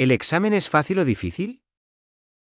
¿El examen es fácil o difícil?